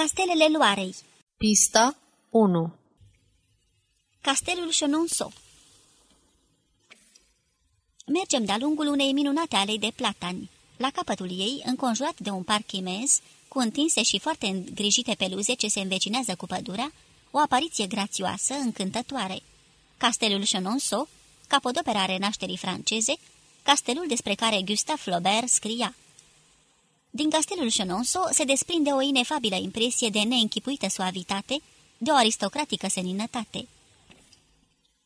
Castelele Loarei Pista 1 Castelul Chenonceau Mergem de-a lungul unei minunate alei de platani. La capătul ei, înconjurat de un parc imens, cu întinse și foarte îngrijite peluze ce se învecinează cu pădurea, o apariție grațioasă, încântătoare. Castelul Chenonceau, capodopera renașterii franceze, castelul despre care Gustave Flaubert scria. Din castelul Chenonceau se desprinde o inefabilă impresie de neînchipuită suavitate, de o aristocratică seninătate.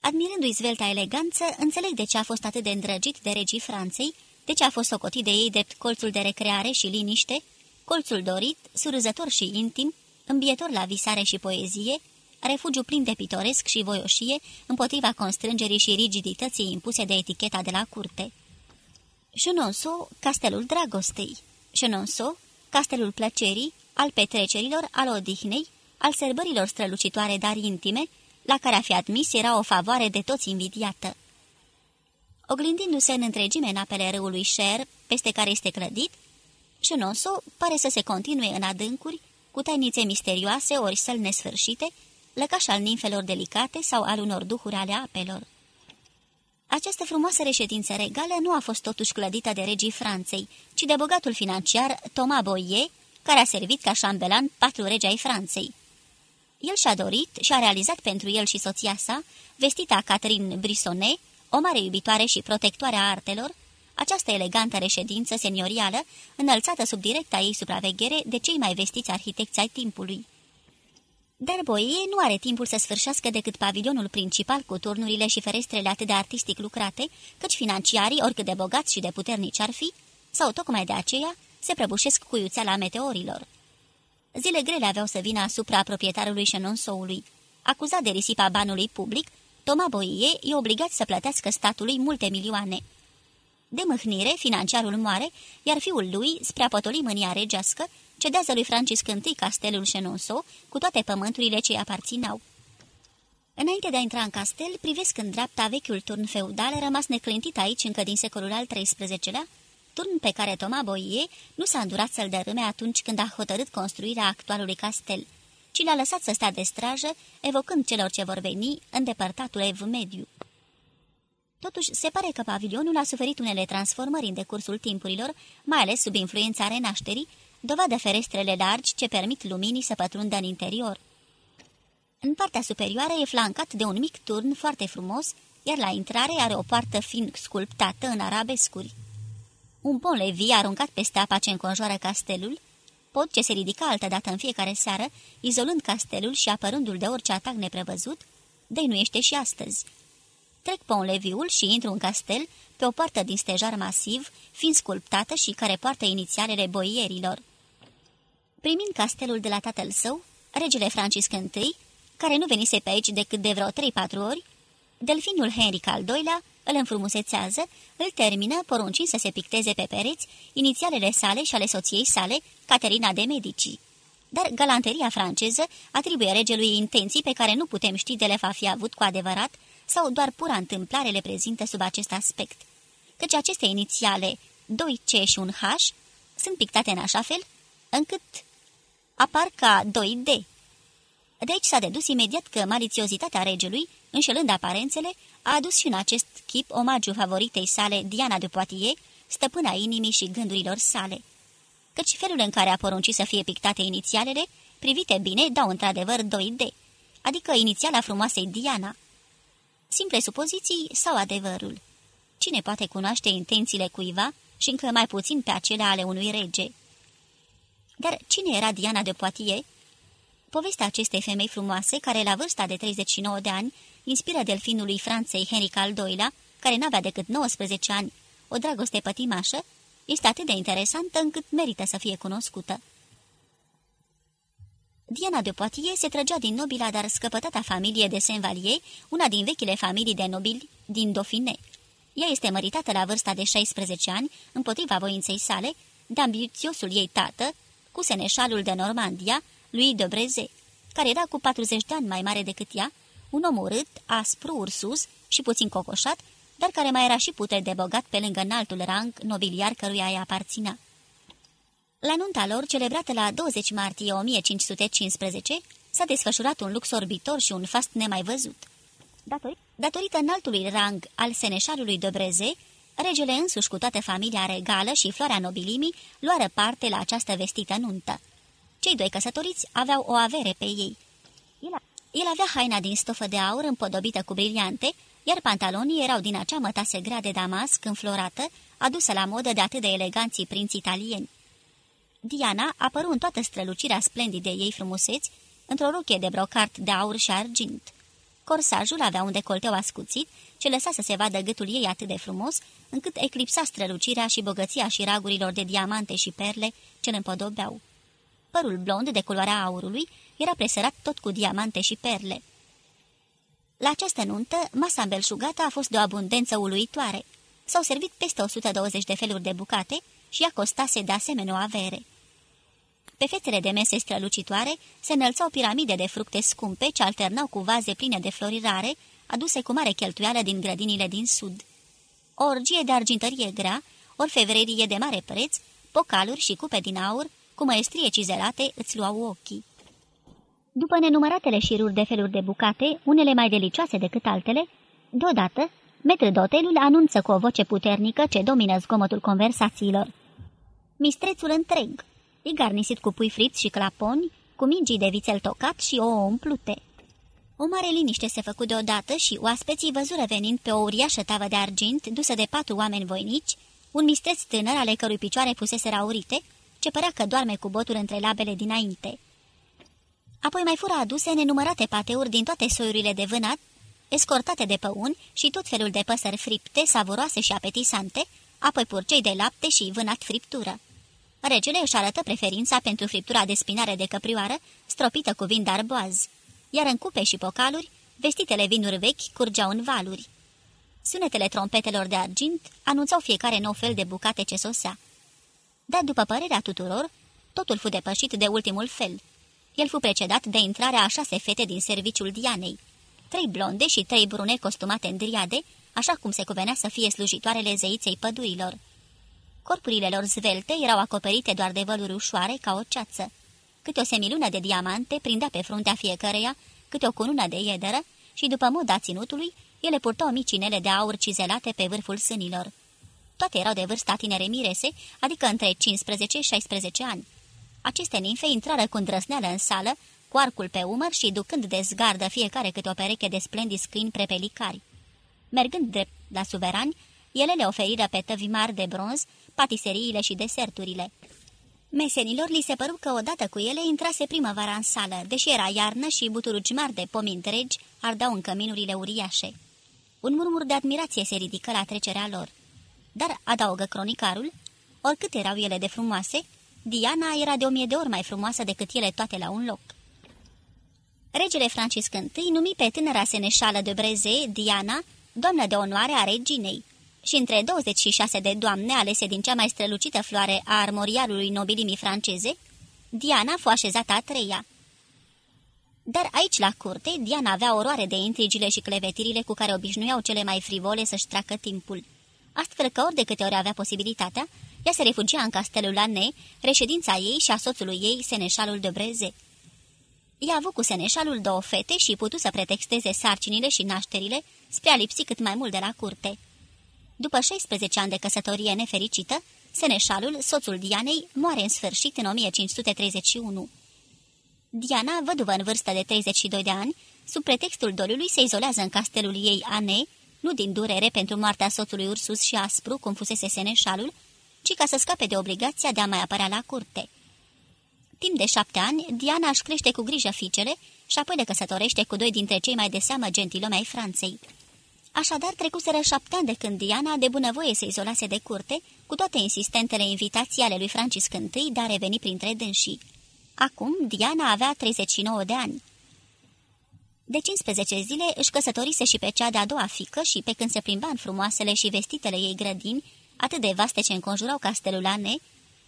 Admirându-i zvelta eleganță, înțeleg de ce a fost atât de îndrăgit de regii Franței, de ce a fost socotit de ei drept colțul de recreare și liniște, colțul dorit, surâzător și intim, îmbietor la visare și poezie, refugiu plin de pitoresc și voioșie împotriva constrângerii și rigidității impuse de eticheta de la curte. Chenonceau, castelul dragostei. Chenonceau, castelul plăcerii, al petrecerilor, al odihnei, al sărbărilor strălucitoare, dar intime, la care a fi admis era o favoare de toți invidiată. Oglindindu-se în întregime în apele râului Cher, peste care este clădit, Chenonceau pare să se continue în adâncuri, cu tainițe misterioase ori săl nesfârșite, lăcaș al nimfelor delicate sau al unor duhuri ale apelor. Această frumoasă reședință regală nu a fost totuși clădită de regii Franței, ci de bogatul financiar Thomas Boyer, care a servit ca șambelan patru regi ai Franței. El și-a dorit și a realizat pentru el și soția sa, vestita Catherine Brissonnet, o mare iubitoare și protectoare a artelor, această elegantă reședință seniorială, înălțată sub directa ei supraveghere de cei mai vestiți arhitecți ai timpului. Dar Boie nu are timpul să sfârșească decât pavilionul principal cu turnurile și ferestrele atât de artistic lucrate, căci financiarii, oricât de bogați și de puternici ar fi, sau tocmai de aceea, se prăbușesc cu iuțeala meteorilor. Zile grele aveau să vină asupra proprietarului Șenonsoului. Acuzat de risipa banului public, Toma Boie e obligat să plătească statului multe milioane. De mâhnire, financiarul moare, iar fiul lui, spre a potoli mânia regească, cedează lui Francisc I castelul Chenonceau cu toate pământurile ce îi aparținau. Înainte de a intra în castel, privesc în dreapta vechiul turn feudal rămas neclintit aici încă din secolul al XIII-lea, turn pe care Toma Boie nu s-a îndurat să-l dărâme atunci când a hotărât construirea actualului castel, ci l-a lăsat să stea de strajă, evocând celor ce vor veni îndepărtatul ev mediu. Totuși, se pare că pavilionul a suferit unele transformări în decursul timpurilor, mai ales sub influența renașterii, dovadă ferestrele largi ce permit luminii să pătrundă în interior. În partea superioară e flancat de un mic turn foarte frumos, iar la intrare are o poartă fin sculptată în arabescuri. Un pon levi aruncat peste apa ce înconjoară castelul, pod ce se ridica altădată în fiecare seară, izolând castelul și apărându-l de orice atac neprevăzut, dăinuiește și astăzi. Trec pon leviul și intru în castel, pe o poartă din stejar masiv, fiind sculptată și care poartă inițialele boierilor. Primind castelul de la tatăl său, regele Francisc I, care nu venise pe aici decât de vreo 3-4 ori, delfinul Henric al II-lea îl înfrumusețează, îl termină, poruncind să se picteze pe pereți inițialele sale și ale soției sale, Caterina de Medici. Dar galanteria franceză atribuie regelui intenții pe care nu putem ști de le va fi avut cu adevărat sau doar pura întâmplare le prezintă sub acest aspect. Căci aceste inițiale, 2C și un H, sunt pictate în așa fel încât apar ca 2D. De aici s-a dedus imediat că malițiozitatea regelui, înșelând aparențele, a adus și în acest chip omagiu favoritei sale Diana de Poitiers, stăpâna inimii și gândurilor sale. Căci felul în care a poruncit să fie pictate inițialele, privite bine, dau într-adevăr 2D, adică inițiala frumoasei Diana. Simple supoziții sau adevărul? Cine poate cunoaște intențiile cuiva și încă mai puțin pe acelea ale unui rege? Dar cine era Diana de Poitiers? Povestea acestei femei frumoase, care la vârsta de 39 de ani inspiră delfinului Franței Henric al II-lea, care n-avea decât 19 ani, o dragoste pătimașă, este atât de interesantă încât merită să fie cunoscută. Diana de Poitiers se trăgea din nobila, dar scăpătata familie de Saint-Vallier, una din vechile familii de nobili din Dauphiné. Ea este măritată la vârsta de 16 ani, împotriva voinței sale, de ambițiosul ei tată, cu seneșalul de Normandia, lui de Breze, care era cu 40 de ani mai mare decât ea, un om urât, aspru, ursus și puțin cocoșat, dar care mai era și putere de bogat pe lângă înaltul rang nobiliar căruia îi aparținea. La nunta lor, celebrată la 20 martie 1515, s-a desfășurat un lux orbitor și un fast nemai văzut. Datorită, datorită înaltului rang al seneșalului de Breze, regele însuși cu toată familia regală și floarea nobilimii luară parte la această vestită nuntă. Cei doi căsătoriți aveau o avere pe ei. El, el avea haina din stofă de aur împodobită cu briliante, iar pantalonii erau din acea mătase grea de damasc înflorată, adusă la modă de atât de eleganții prinți italieni. Diana apăru în toată strălucirea splendide ei frumuseți, într-o rochie de brocart de aur și argint. Corsajul avea un decolteu ascuțit, ce lăsa să se vadă gâtul ei atât de frumos, încât eclipsa strălucirea și bogăția și ragurilor de diamante și perle ce îl împodobeau. Părul blond de culoarea aurului era presărat tot cu diamante și perle. La această nuntă, masa îmbelșugată a fost de o abundență uluitoare. S-au servit peste 120 de feluri de bucate și ea costase de asemenea o avere. Pe fețele de mese strălucitoare se înălțau piramide de fructe scumpe ce alternau cu vaze pline de flori rare, aduse cu mare cheltuială din grădinile din sud. O orgie de argintărie grea, orfevrerie de mare preț, pocaluri și cupe din aur, cu măestrie cizelate, îți luau ochii. După nenumăratele șiruri de feluri de bucate, unele mai delicioase decât altele, deodată, metrdotelul anunță cu o voce puternică ce domină zgomotul conversațiilor. Mistrețul întreg, e garnisit cu pui friți și claponi, cu mingii de vițel tocat și o umplute. O mare liniște se făcu deodată și oaspeții văzură venind pe o uriașă tavă de argint dusă de patru oameni voinici, un mistreț tânăr ale cărui picioare fusese raurite, ce părea că doarme cu botul între labele dinainte. Apoi mai fură aduse nenumărate pateuri din toate soiurile de vânat, escortate de păuni și tot felul de păsări fripte, savuroase și apetisante, apoi purcei de lapte și vânat friptură. Regele își arătă preferința pentru friptura de spinare de căprioară, stropită cu vin darboaz, iar în cupe și pocaluri, vestitele vinuri vechi curgeau în valuri. Sunetele trompetelor de argint anunțau fiecare nou fel de bucate ce sosea. Dar după părerea tuturor, totul fu depășit de ultimul fel. El fu precedat de intrarea a șase fete din serviciul Dianei, trei blonde și trei brune costumate în driade, așa cum se cuvenea să fie slujitoarele zeiței pădurilor. Corpurile lor zvelte erau acoperite doar de văluri ușoare ca o ceață. Câte o semilună de diamante prindea pe fruntea fiecăreia, câte o cunună de iederă și, după moda ținutului, ele purtau mici inele de aur cizelate pe vârful sânilor. Toate erau de vârsta tinere mirese, adică între 15-16 ani. Aceste ninfe intrară cu îndrăsneală în sală, cu arcul pe umăr și ducând de zgardă fiecare câte o pereche de splendid câini prepelicari. Mergând drept la suverani, ele le oferiră pe tăvi mari de bronz patiseriile și deserturile. Mesenilor li se păru că odată cu ele intrase primăvara în sală, deși era iarnă și buturugi mari de pomi întregi ardau în căminurile uriașe. Un murmur de admirație se ridică la trecerea lor. Dar, adaugă cronicarul, oricât erau ele de frumoase, Diana era de o mie de ori mai frumoasă decât ele toate la un loc. Regele Francisc I numi pe tânăra seneșală de Breze, Diana, doamnă de onoare a reginei, și între 26 de doamne alese din cea mai strălucită floare a armorialului nobilimii franceze, Diana fu așezată a treia. Dar aici, la curte, Diana avea oroare de intrigile și clevetirile cu care obișnuiau cele mai frivole să-și treacă timpul. Astfel că ori de câte ori avea posibilitatea, ea se refugia în castelul Anne, reședința ei și a soțului ei, seneșalul de Breze. Ea a avut cu seneșalul două fete și putu să pretexteze sarcinile și nașterile spre a lipsi cât mai mult de la curte. După 16 ani de căsătorie nefericită, seneșalul, soțul Dianei, moare în sfârșit în 1531. Diana, văduvă în vârstă de 32 de ani, sub pretextul doliului se izolează în castelul ei Ane, nu din durere pentru moartea soțului ursus și aspru, cum fusese seneșalul, ci ca să scape de obligația de a mai apărea la curte. Timp de șapte ani, Diana își crește cu grijă fiicele și apoi le căsătorește cu doi dintre cei mai de seamă gentilomi ai Franței. Așadar, trecuseră șapte ani de când Diana, de bunăvoie se izolase de curte, cu toate insistentele invitații ale lui Francisc I de a reveni printre dânsii. Acum, Diana avea 39 de ani. De 15 zile își căsătorise și pe cea de-a doua fică și pe când se plimba în frumoasele și vestitele ei grădini, atât de vaste ce înconjurau castelul Ane,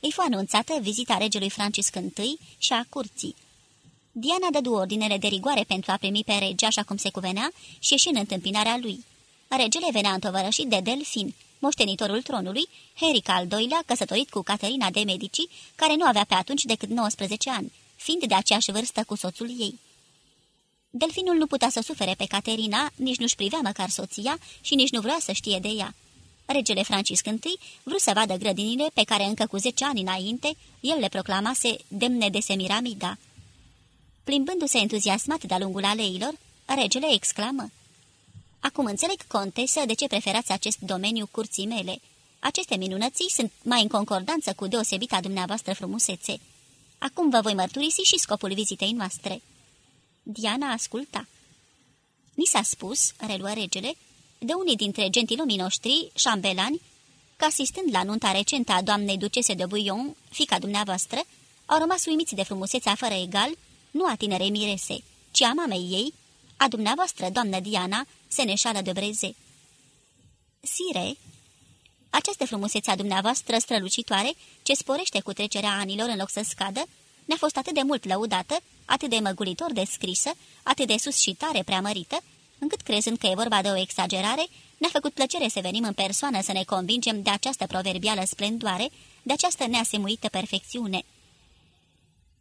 îi fu anunțată vizita regelui Francisc I și a curții. Diana dădu ordinele de rigoare pentru a primi pe rege așa cum se cuvenea și ieși în întâmpinarea lui. Regele venea întovărășit de delfin, moștenitorul tronului, Henric al II-lea, căsătorit cu Caterina de Medici, care nu avea pe atunci decât 19 ani, fiind de aceeași vârstă cu soțul ei. Delfinul nu putea să sufere pe Caterina, nici nu-și privea măcar soția și nici nu vrea să știe de ea. Regele Francisc I vrut să vadă grădinile pe care încă cu zece ani înainte el le proclamase demne de Semiramida. Plimbându-se entuziasmat de-a lungul aleilor, regele exclamă. Acum înțeleg, contesă, de ce preferați acest domeniu curții mele. Aceste minunății sunt mai în concordanță cu deosebita dumneavoastră frumusețe. Acum vă voi mărturisi și scopul vizitei noastre." Diana asculta. Ni s-a spus, reluă regele, de unii dintre gentilomii noștri, șambelani, că asistând la nunta recentă a doamnei ducese de Bouillon, fica dumneavoastră, au rămas uimiți de frumusețea fără egal, nu a tinerei mirese, ci a mamei ei, a dumneavoastră, doamnă Diana, seneșală de Breze. Sire, această frumusețe a dumneavoastră strălucitoare, ce sporește cu trecerea anilor în loc să scadă, ne-a fost atât de mult lăudată, atât de măgulitor descrisă, atât de sus și tare preamărită, încât crezând că e vorba de o exagerare, ne-a făcut plăcere să venim în persoană să ne convingem de această proverbială splendoare, de această neasemuită perfecțiune.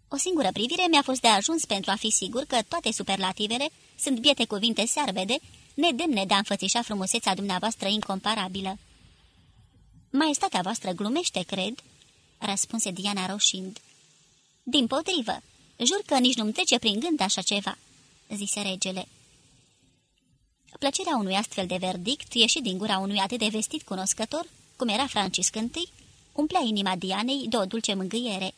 O singură privire mi-a fost de ajuns pentru a fi sigur că toate superlativele sunt biete cuvinte searbede, nedemne de a înfățișa frumusețea dumneavoastră incomparabilă. Maestatea voastră glumește, cred?" răspunse Diana roșind. Din potrivă, jur că nici nu-mi trece prin gând așa ceva," zise regele. Plăcerea unui astfel de verdict, ieșit din gura unui atât de vestit cunoscător, cum era Francisc I, umplea inima Dianei de o dulce mângâiere.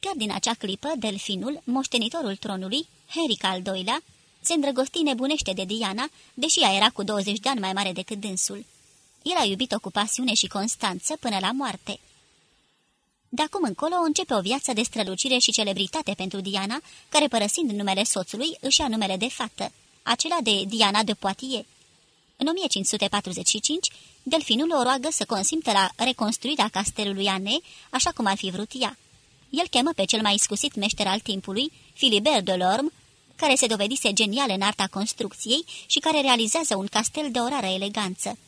Chiar din acea clipă, delfinul, moștenitorul tronului, Henric al II-lea, se îndrăgosti nebunește de Diana, deși ea era cu 20 de ani mai mare decât dânsul. El a iubit-o cu pasiune și constanță până la moarte. De acum încolo începe o viață de strălucire și celebritate pentru Diana, care părăsind numele soțului își ia numele de fată, acela de Diana de Poitiers. În 1545, Delfinul o roagă să consimtă la reconstruirea castelului Anne, așa cum ar fi vrut ea. El chemă pe cel mai iscusit meșter al timpului, Philibert Delorme, care se dovedise genial în arta construcției și care realizează un castel de o rară eleganță.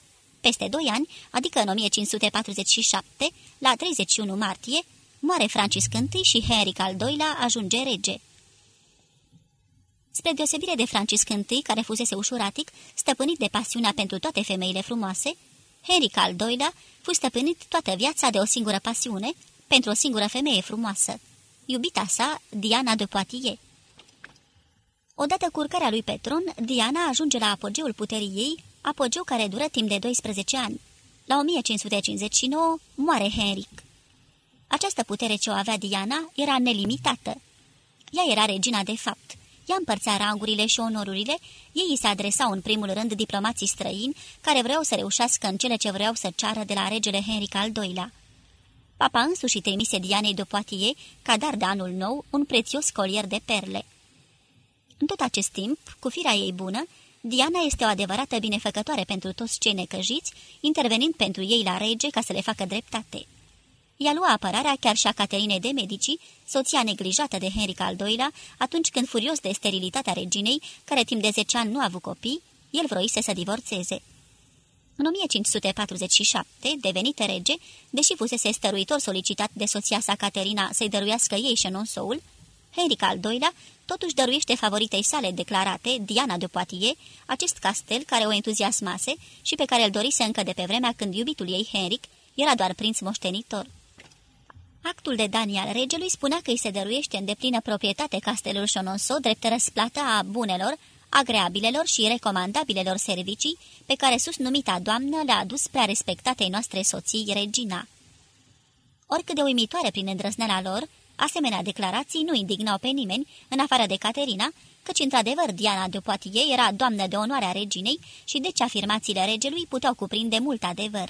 Peste doi ani, adică în 1547, la 31 martie, moare Francisc I și Henric al II-lea ajunge rege. Spre deosebire de Francisc I, care fusese ușuratic, stăpânit de pasiunea pentru toate femeile frumoase, Henric al II-lea fu stăpânit toată viața de o singură pasiune, pentru o singură femeie frumoasă, iubita sa, Diana de Poitiers. Odată cu urcarea lui Petron, Diana ajunge la apogeul puterii ei, apogeu care dură timp de 12 ani. La 1559 moare Henric. Această putere ce o avea Diana era nelimitată. Ea era regina de fapt. Ea împărțea rangurile și onorurile, ei îi se adresau în primul rând diplomații străini care vreau să reușească în cele ce vreau să ceară de la regele Henric al II-lea. Papa însuși trimise Dianei de Poitiers, ca dar de anul nou, un prețios colier de perle. În tot acest timp, cu firea ei bună, Diana este o adevărată binefăcătoare pentru toți cei necăjiți, intervenind pentru ei la rege ca să le facă dreptate. Ea lua apărarea chiar și a Caterinei de Medici, soția neglijată de Henric al II-lea, atunci când, furios de sterilitatea reginei, care timp de zece ani nu a avut copii, el vroise să divorțeze. În 1547, devenit rege, deși fusese stăruitor solicitat de soția sa Caterina să-i dăruiască ei șenonsoul, Henric al II-lea totuși dăruiește favoritei sale declarate, Diana de Poitiers, acest castel care o entuziasmase și pe care îl dorise încă de pe vremea când iubitul ei, Henric, era doar prinț moștenitor. Actul de Dani al regelui spunea că îi se dăruiește în deplină proprietate castelul Șononso drept răsplată a bunelor, agreabilelor și recomandabilelor servicii pe care sus numita doamnă le-a adus prea respectatei noastre soții, regina. Oricât de uimitoare prin îndrăzneala lor, asemenea declarații nu indignau pe nimeni, în afară de Caterina, căci într-adevăr Diana de Poitiers era doamnă de onoare a reginei și deci afirmațiile regelui puteau cuprinde mult adevăr.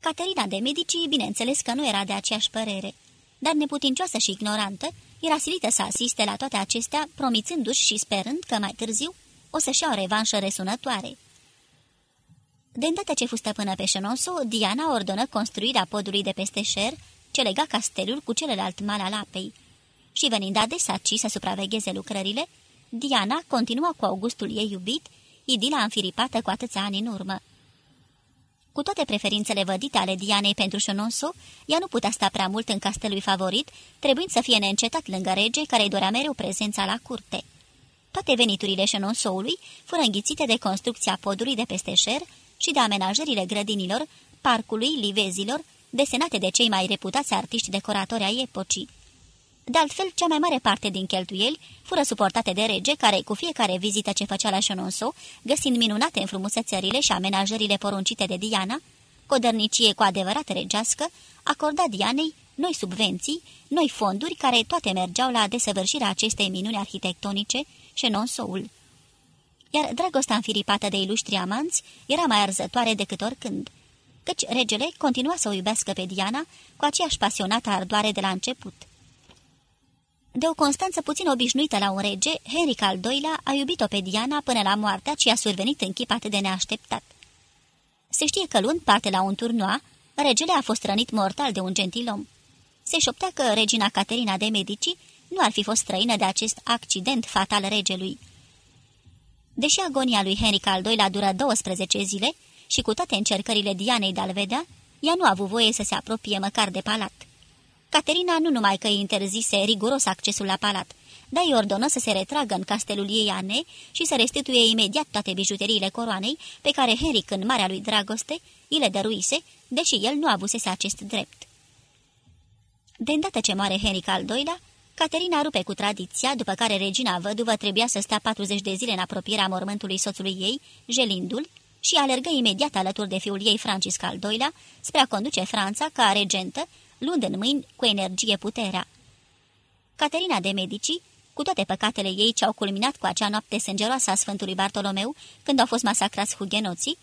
Caterina de Medici, bineînțeles că nu era de aceeași părere, dar neputincioasă și ignorantă, era silită să asiste la toate acestea, promițându-și și sperând că mai târziu o să-și ia o revanșă resunătoare. De îndată ce fu stăpână pe Șenoso, Diana ordonă construirea podului de peste șer, ce lega castelul cu celălalt mal al apei. Și venind adesea ci să supravegheze lucrările, Diana continua cu Augustul ei iubit, idila înfiripată cu atâția ani în urmă. Cu toate preferințele vădite ale Dianei pentru Șononso, ea nu putea sta prea mult în castelul favorit, trebuind să fie neîncetat lângă rege, care îi dorea mereu prezența la curte. Toate veniturile Șenonsoului fură înghițite de construcția podului de peste șer și de amenajările grădinilor, parcului, livezilor, desenate de cei mai reputați artiști decoratori ai epocii. De altfel, cea mai mare parte din cheltuieli fură suportate de rege, care, cu fiecare vizită ce făcea la Șononso, găsind minunate înfrumusețările și amenajările poruncite de Diana, codărnicie cu adevărat regească, acorda Dianei noi subvenții, noi fonduri care toate mergeau la desăvârșirea acestei minuni arhitectonice, Șenonsoul. Iar dragostea înfiripată de ilustri amanți era mai arzătoare decât oricând, căci regele continua să o iubească pe Diana cu aceeași pasionată ardoare de la început. De o constanță puțin obișnuită la un rege, Henric al II-lea a iubit-o pe Diana până la moartea ce a survenit în chip atât de neașteptat. Se știe că luând parte la un turnoa, regele a fost rănit mortal de un gentilom. Se șoptea că regina Caterina de Medici nu ar fi fost străină de acest accident fatal regelui. Deși agonia lui Henric al II-lea dură 12 zile și cu toate încercările Dianei de a vedea, ea nu a avut voie să se apropie măcar de palat. Caterina nu numai că îi interzise riguros accesul la palat, dar îi ordonă să se retragă în castelul ei Ane și să restituie imediat toate bijuteriile coroanei pe care Henric în marea lui dragoste îi le dăruise, deși el nu avusese acest drept. De îndată ce moare Henric al II-lea, Caterina rupe cu tradiția, după care regina văduvă trebuia să stea 40 de zile în apropierea mormântului soțului ei, Gelindul, și alergă imediat alături de fiul ei Francisc al II-lea spre a conduce Franța ca regentă luând în mâini cu energie puterea. Caterina de Medici, cu toate păcatele ei ce au culminat cu acea noapte sângeroasă a Sfântului Bartolomeu, când au fost masacrați hugenoții,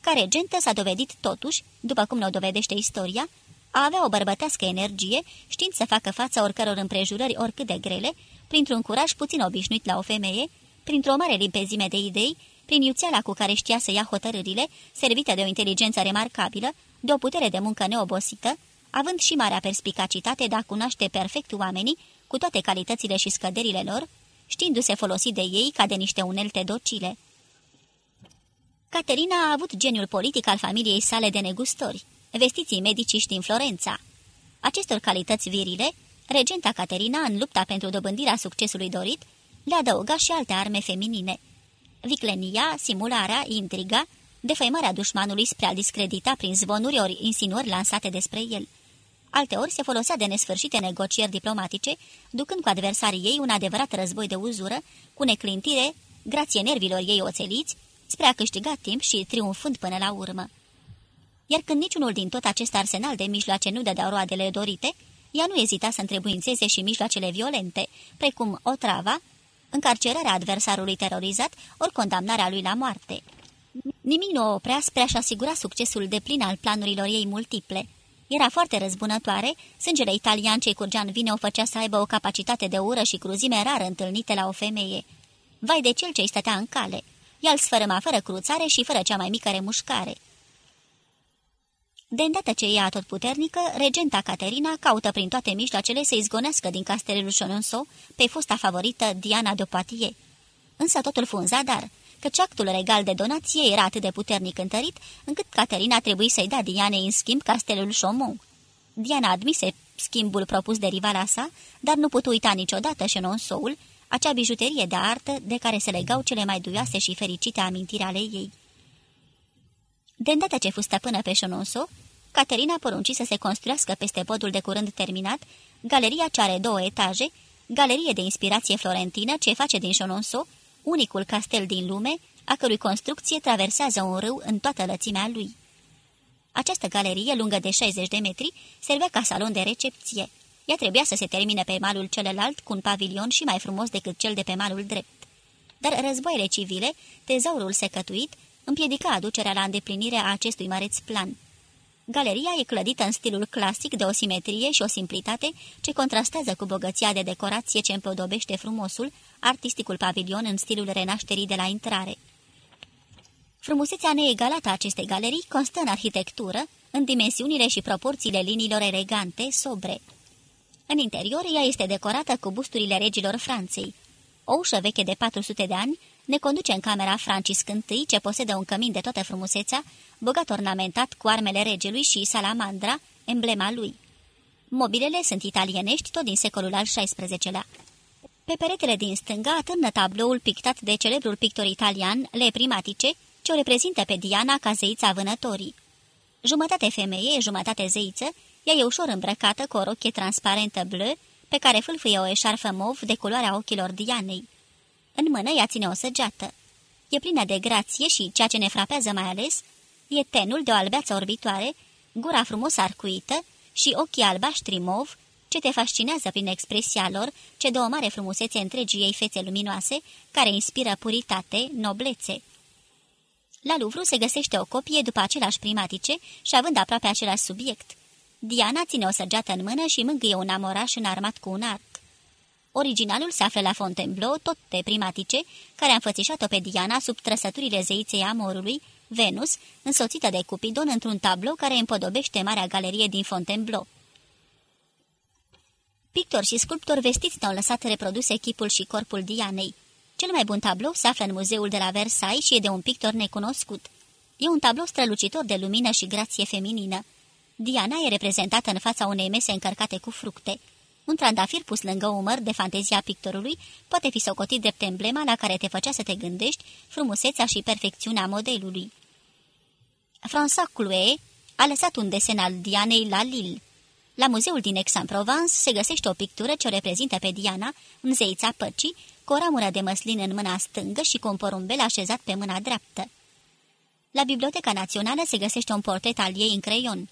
ca regentă s-a dovedit totuși, după cum ne-o dovedește istoria, a avea o bărbătească energie, știind să facă fața oricăror împrejurări oricât de grele, printr-un curaj puțin obișnuit la o femeie, printr-o mare limpezime de idei, prin iuțeala cu care știa să ia hotărârile, servită de o inteligență remarcabilă, de o putere de muncă neobosită, având și marea perspicacitate de a cunoaște perfect oamenii, cu toate calitățile și scăderile lor, știindu-se folosi de ei ca de niște unelte docile. Caterina a avut geniul politic al familiei sale de negustori, vestiții mediciști din Florența. Acestor calități virile, regenta Caterina, în lupta pentru dobândirea succesului dorit, le adăuga și alte arme feminine. Viclenia, simularea, intriga, defăimarea dușmanului spre a discredita prin zvonuri ori insinuări lansate despre el – Alteori se folosea de nesfârșite negocieri diplomatice, ducând cu adversarii ei un adevărat război de uzură, cu neclintire, grație nervilor ei oțeliți, spre a câștiga timp și triumfând până la urmă. Iar când niciunul din tot acest arsenal de mijloace nu dădeau roadele dorite, ea nu ezita să întrebuințeze și mijloacele violente, precum o trava, încarcerarea adversarului terorizat, ori condamnarea lui la moarte. Nimic nu o oprea spre a-și asigura succesul de plin al planurilor ei multiple – era foarte răzbunătoare, sângele italian ce curgea în vine o făcea să aibă o capacitate de ură și cruzime rar întâlnite la o femeie. Vai de cel ce-i stătea în cale. El sfărâma fără cruțare și fără cea mai mică remușcare. De îndată ce ea tot puternică, regenta Caterina caută prin toate mijloacele să izgonească din castelul Chononso pe fosta favorită Diana de Poitiers. Însă totul fu un zadar căci actul regal de donație era atât de puternic întărit, încât Caterina trebuie să-i dea Dianei în schimb castelul Chaumont. Diana admise schimbul propus de rivala sa, dar nu putu uita niciodată Chenonceau-ul, acea bijuterie de artă de care se legau cele mai duioase și fericite amintiri ale ei. De îndată ce fu stăpână pe Chenonceau, Caterina porunci să se construiască peste podul de curând terminat, galeria ce are două etaje, galerie de inspirație florentină ce face din Chenonceau unicul castel din lume, a cărui construcție traversează un râu în toată lățimea lui. Această galerie, lungă de 60 de metri, servea ca salon de recepție. Ea trebuia să se termine pe malul celălalt cu un pavilion și mai frumos decât cel de pe malul drept. Dar războaiele civile, tezaurul secătuit, împiedica aducerea la îndeplinire a acestui măreț plan. Galeria e clădită în stilul clasic de o simetrie și o simplitate ce contrastează cu bogăția de decorație ce împodobește frumosul, artisticul pavilion în stilul renașterii de la intrare. Frumusețea neegalată a acestei galerii constă în arhitectură, în dimensiunile și proporțiile liniilor elegante, sobre. În interior, ea este decorată cu busturile regilor Franței. O ușă veche de 400 de ani ne conduce în camera Francis I, ce posedă un cămin de toată frumusețea, bogat ornamentat cu armele regelui și salamandra, emblema lui. Mobilele sunt italienești, tot din secolul al XVI-lea. Pe peretele din stânga atârnă tabloul pictat de celebrul pictor italian Le Primatice, ce o reprezintă pe Diana ca zeița vânătorii. Jumătate femeie, jumătate zeiță, ea e ușor îmbrăcată cu o rochie transparentă bleu, pe care fâlfâie o eșarfă mov de culoarea ochilor Dianei. În mână ea ține o săgeată. E plină de grație și, ceea ce ne frapează mai ales, e tenul de o albeață orbitoare, gura frumos arcuită și ochii albaștri mov, ce te fascinează prin expresia lor, ce dă o mare frumusețe întregii ei fețe luminoase, care inspiră puritate, noblețe. La Louvre se găsește o copie după același primatice și având aproape același subiect. Diana ține o săgeată în mână și mângâie un amoraș înarmat cu un arc. Originalul se află la Fontainebleau, tot de primatice, care a înfățișat-o pe Diana sub trăsăturile zeiței amorului, Venus, însoțită de Cupidon într-un tablou care împodobește Marea Galerie din Fontainebleau. Pictori și sculptori vestiți ne-au lăsat reprodus echipul și corpul Dianei. Cel mai bun tablou se află în muzeul de la Versailles și e de un pictor necunoscut. E un tablou strălucitor de lumină și grație feminină. Diana e reprezentată în fața unei mese încărcate cu fructe. Un trandafir pus lângă umăr de fantezia pictorului poate fi socotit drept emblema la care te făcea să te gândești frumusețea și perfecțiunea modelului. François Clouet a lăsat un desen al Dianei la Lille. La muzeul din Aix-en-Provence se găsește o pictură ce o reprezintă pe Diana, în zeița păcii, cu o ramură de măslin în mâna stângă și cu un porumbel așezat pe mâna dreaptă. La Biblioteca Națională se găsește un portret al ei în creion.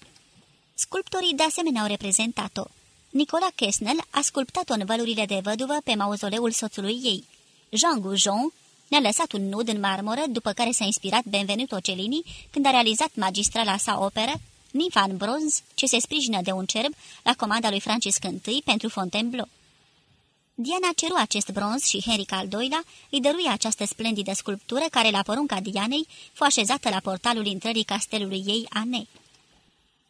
Sculptorii de asemenea au reprezentat-o. Nicola Kesnel a sculptat-o în vălurile de văduvă pe mauzoleul soțului ei. Jean Goujon ne-a lăsat un nud în marmură, după care s-a inspirat Benvenuto Cellini când a realizat magistrala sa operă, Ninfa în bronz, ce se sprijină de un cerb la comanda lui Francis I pentru Fontainebleau. Diana ceru acest bronz și Henry al II-lea îi dăruie această splendidă sculptură care, la porunca Dianei, fu așezată la portalul intrării castelului ei, Ane.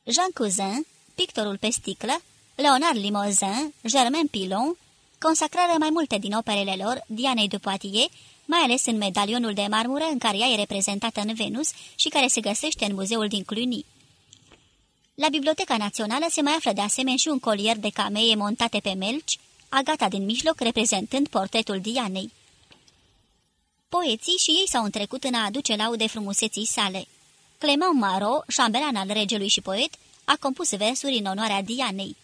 Jean Cousin, pictorul pe sticlă, Leonard Limousin, Germain Pilon, consacrară mai multe din operele lor Dianei de Poitiers, mai ales în medalionul de marmură în care ea e reprezentată în Venus și care se găsește în muzeul din Cluny. La Biblioteca Națională se mai află de asemenea și un colier de cameie montate pe melci, agata din mijloc reprezentând portretul Dianei. Poeții și ei s-au întrecut în a aduce laude frumuseții sale. Clement Maro, șambelan al regelui și poet, a compus versuri în onoarea Dianei.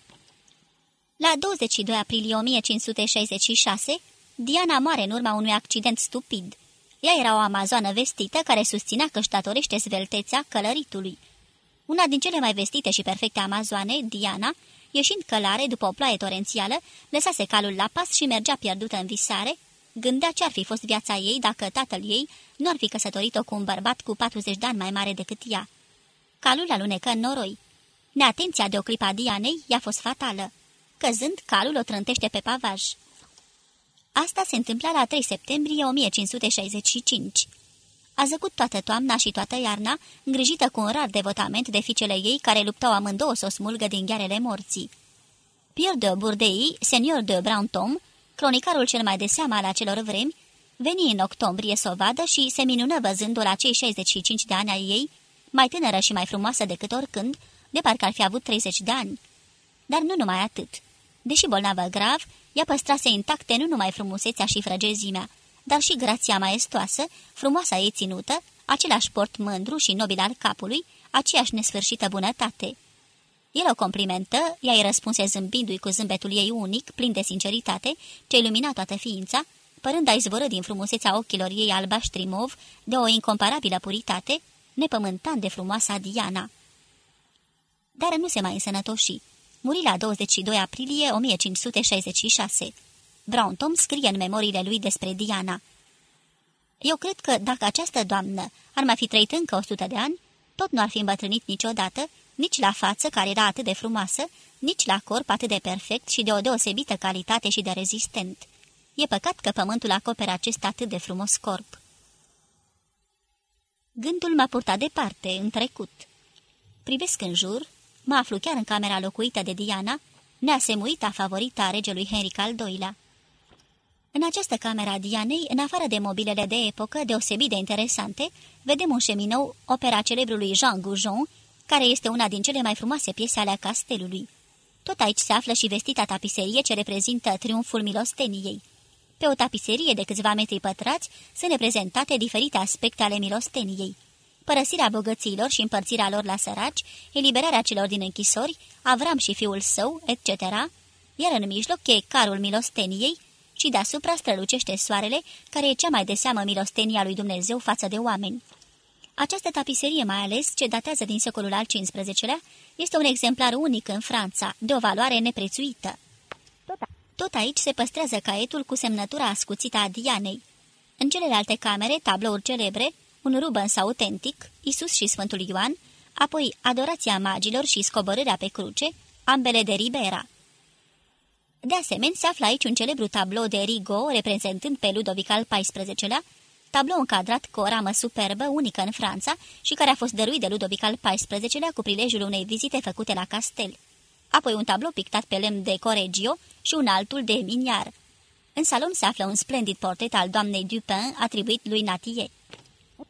La 22 aprilie 1566, Diana moare în urma unui accident stupid. Ea era o amazoană vestită care susținea că își datorește sveltețea călăritului. Una din cele mai vestite și perfecte amazoane, Diana, ieșind călare după o ploaie torențială, lăsase calul la pas și mergea pierdută în visare, gândea ce ar fi fost viața ei dacă tatăl ei nu ar fi căsătorit-o cu un bărbat cu 40 de ani mai mare decât ea. Calul alunecă în noroi. Neatenția de o clipa Dianei i-a fost fatală. Căzând, calul o trântește pe pavaj. Asta se întâmpla la 3 septembrie 1565. A zăcut toată toamna și toată iarna, îngrijită cu un rar devotament de fiicele ei care luptau amândouă să o smulgă din ghearele morții. Pierre de Bourdei, senior de Brantôme, cronicarul cel mai de seama al acelor vremi, veni în octombrie să o vadă și se minună văzându-o la cei 65 de ani ai ei, mai tânără și mai frumoasă decât oricând, de parcă ar fi avut 30 de ani. Dar nu numai atât. Deși bolnavă grav, ea păstrase intacte nu numai frumusețea și frăgezimea, dar și grația maestoasă, frumoasa ei ținută, același port mândru și nobil al capului, aceeași nesfârșită bunătate. El o complimentă, ea îi răspunse zâmbindu-i cu zâmbetul ei unic, plin de sinceritate, ce ilumina toată ființa, părând a izvoră din frumusețea ochilor ei albaștri mov de o incomparabilă puritate, nepământant de frumoasa Diana. Dar nu se mai însănătoși. Muri la 22 aprilie 1566. Brown Tom scrie în memoriile lui despre Diana. Eu cred că dacă această doamnă ar mai fi trăit încă 100 de ani, tot nu ar fi îmbătrânit niciodată, nici la față, care era atât de frumoasă, nici la corp atât de perfect și de o deosebită calitate și de rezistent. E păcat că pământul acoperă acest atât de frumos corp. Gândul m-a purtat departe, în trecut. Privesc în jur, mă aflu chiar în camera locuită de Diana, neasemuita favorita a regelui Henric al II-lea. În această cameră a Dianei, în afară de mobilele de epocă deosebit de interesante, vedem un șeminou, opera celebrului Jean Goujon, care este una din cele mai frumoase piese ale castelului. Tot aici se află și vestita tapiserie ce reprezintă triumful milosteniei. Pe o tapiserie de câțiva metri pătrați sunt reprezentate diferite aspecte ale milosteniei. Părăsirea bogăților și împărțirea lor la săraci, eliberarea celor din închisori, Avram și fiul său, etc., iar în mijloc e carul milosteniei și deasupra strălucește soarele, care e cea mai de seamă milostenia lui Dumnezeu față de oameni. Această tapiserie, mai ales, ce datează din secolul al XV-lea, este un exemplar unic în Franța, de o valoare neprețuită. Tot aici se păstrează caietul cu semnătura ascuțită a Dianei. În celelalte camere, tablouri celebre, un Rubens autentic, Isus și Sfântul Ioan, apoi Adorația magilor și Scoborârea pe cruce, ambele de Ribera. De asemenea, se află aici un celebru tablou de Rigo, reprezentând pe Ludovic al XIV-lea, tablou încadrat cu o ramă superbă, unică în Franța și care a fost dăruit de Ludovic al XIV-lea cu prilejul unei vizite făcute la castel. Apoi un tablou pictat pe lemn de Correggio și un altul de Miniar. În salon se află un splendid portret al doamnei Dupin, atribuit lui Natie.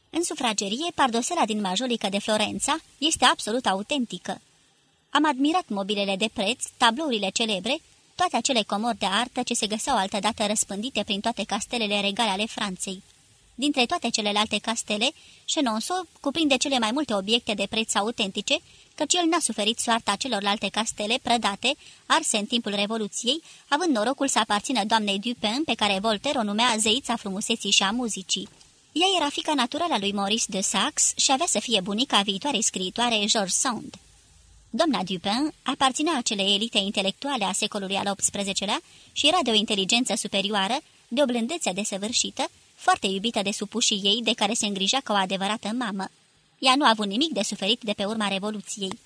În sufragerie, pardosela din majolică de Florența este absolut autentică. Am admirat mobilele de preț, tablourile celebre, toate acele comori de artă ce se găseau altădată răspândite prin toate castelele regale ale Franței. Dintre toate celelalte castele, Chenonceau cuprinde cele mai multe obiecte de preț autentice, căci el n-a suferit soarta celorlalte castele prădate, arse în timpul Revoluției, având norocul să aparțină doamnei Dupin, pe care Voltaire o numea zeița frumuseții și a muzicii. Ea era fica naturală a lui Maurice de Sax și avea să fie bunica viitoarei scriitoare George Sand. Doamna Dupin aparținea acele elite intelectuale a secolului al XVIII-lea și era de o inteligență superioară, de o blândețe desăvârșită, foarte iubită de supușii ei, de care se îngrija ca o adevărată mamă. Ea nu a avut nimic de suferit de pe urma Revoluției.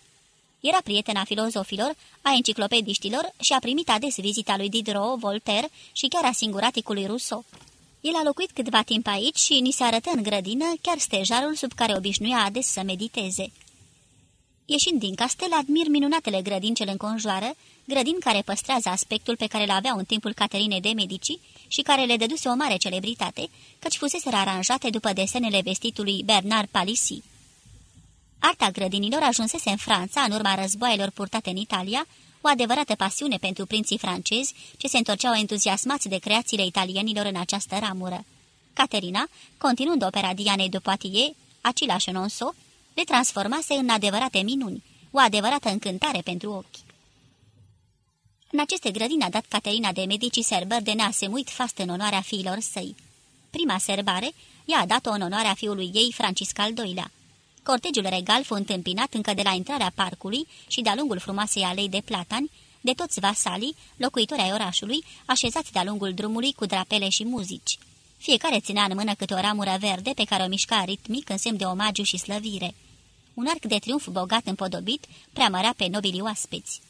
Era prietena filozofilor, a enciclopediștilor și a primit ades vizita lui Diderot, Voltaire și chiar a singuraticului Rousseau. El a locuit câtva timp aici și ni se arătă în grădină chiar stejarul sub care obișnuia ades să mediteze. Ieșind din castel, admir minunatele grădini ce înconjoară, grădini care păstrează aspectul pe care l aveau în timpul Caterinei de Medici și care le dăduse o mare celebritate, căci fuseseră aranjate după desenele vestitului Bernard Palissy. Arta grădinilor ajunsese în Franța în urma războaielor purtate în Italia, o adevărată pasiune pentru prinții francezi ce se întorceau entuziasmați de creațiile italienilor în această ramură. Caterina, continuând opera Dianei de Poitiers, Acila Chenonceau, le transformase în adevărate minuni, o adevărată încântare pentru ochi. În aceste grădini a dat Caterina de Medici serbări de neasemuit fast în onoarea fiilor săi. Prima serbare ea a dat-o în onoarea fiului ei, Francisc al II-lea. Cortegiul regal fu întâmpinat încă de la intrarea parcului și de-a lungul frumoasei alei de platani, de toți vasalii, locuitori ai orașului, așezați de-a lungul drumului cu drapele și muzici. Fiecare ținea în mână câte o ramură verde pe care o mișca ritmic în semn de omagiu și slăvire. Un arc de triumf bogat împodobit preamărea pe nobilii oaspeți.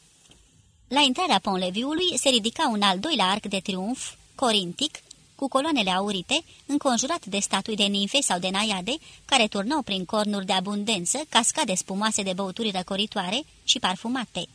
La intrarea Ponleviului se ridica un al doilea arc de triumf, corintic, cu coloanele aurite, înconjurat de statui de ninfe sau de naiade, care turnau prin cornuri de abundență, cascade spumoase de băuturi răcoritoare și parfumate.